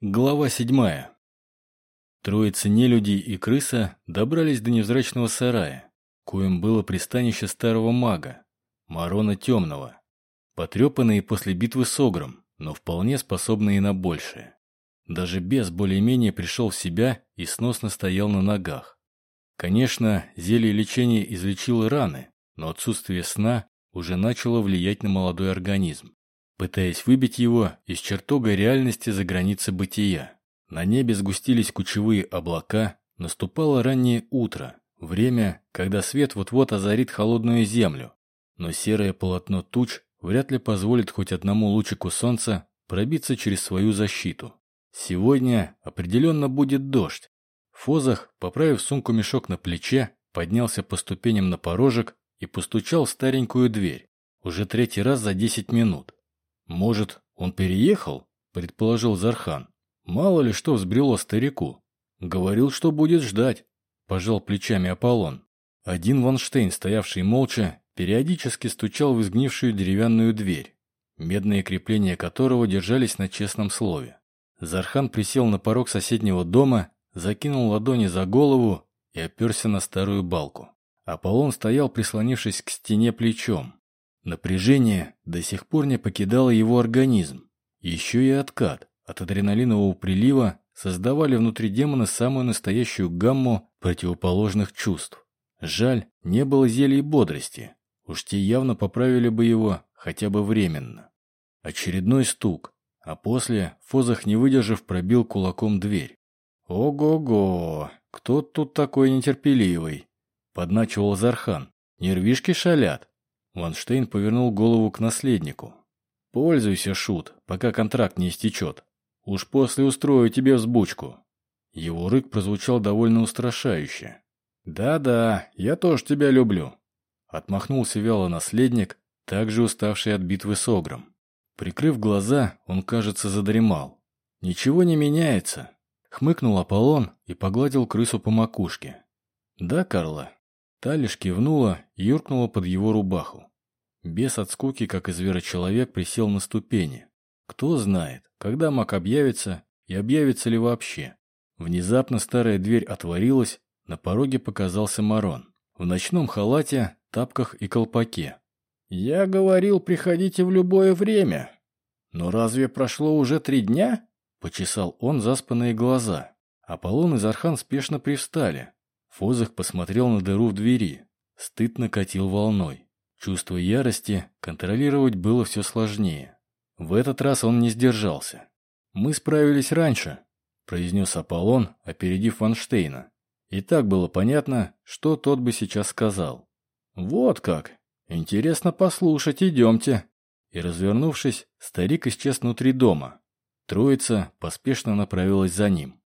Глава седьмая. Троица нелюдей и крыса добрались до невзрачного сарая, коим было пристанище старого мага, Марона Темного, потрепанные после битвы с Огром, но вполне способные на большее. Даже бес более-менее пришел в себя и сносно стоял на ногах. Конечно, зелье лечения излечило раны, но отсутствие сна уже начало влиять на молодой организм пытаясь выбить его из чертога реальности за границы бытия. На небе сгустились кучевые облака, наступало раннее утро, время, когда свет вот-вот озарит холодную землю. Но серое полотно туч вряд ли позволит хоть одному лучику солнца пробиться через свою защиту. Сегодня определенно будет дождь. Фозах, поправив сумку-мешок на плече, поднялся по ступеням на порожек и постучал в старенькую дверь. Уже третий раз за десять минут. «Может, он переехал?» – предположил Зархан. «Мало ли что взбрело старику. Говорил, что будет ждать», – пожал плечами Аполлон. Один Ванштейн, стоявший молча, периодически стучал в изгнившую деревянную дверь, медные крепления которого держались на честном слове. Зархан присел на порог соседнего дома, закинул ладони за голову и оперся на старую балку. Аполлон стоял, прислонившись к стене плечом. Напряжение до сих пор не покидало его организм. Еще и откат от адреналинового прилива создавали внутри демона самую настоящую гамму противоположных чувств. Жаль, не было зелий бодрости. Уж те явно поправили бы его хотя бы временно. Очередной стук, а после Фозах, не выдержав, пробил кулаком дверь. «Ого-го! Кто тут такой нетерпеливый?» — подначивал Зархан. «Нервишки шалят?» Ванштейн повернул голову к наследнику. «Пользуйся, Шут, пока контракт не истечет. Уж после устрою тебе взбучку». Его рык прозвучал довольно устрашающе. «Да-да, я тоже тебя люблю», — отмахнулся вяло наследник, также уставший от битвы с Огром. Прикрыв глаза, он, кажется, задремал. «Ничего не меняется», — хмыкнул Аполлон и погладил крысу по макушке. «Да, Карла?» Та кивнула и юркнула под его рубаху. Бес от скуки, как и зверочеловек, присел на ступени. Кто знает, когда маг объявится и объявится ли вообще. Внезапно старая дверь отворилась, на пороге показался Марон. В ночном халате, тапках и колпаке. «Я говорил, приходите в любое время. Но разве прошло уже три дня?» Почесал он заспанные глаза. Аполлон и Зархан спешно привстали. Фозах посмотрел на дыру в двери. Стыд накатил волной. Чувство ярости контролировать было все сложнее. В этот раз он не сдержался. «Мы справились раньше», – произнес Аполлон, опередив Ванштейна. И так было понятно, что тот бы сейчас сказал. «Вот как! Интересно послушать, идемте!» И, развернувшись, старик исчез внутри дома. Троица поспешно направилась за ним.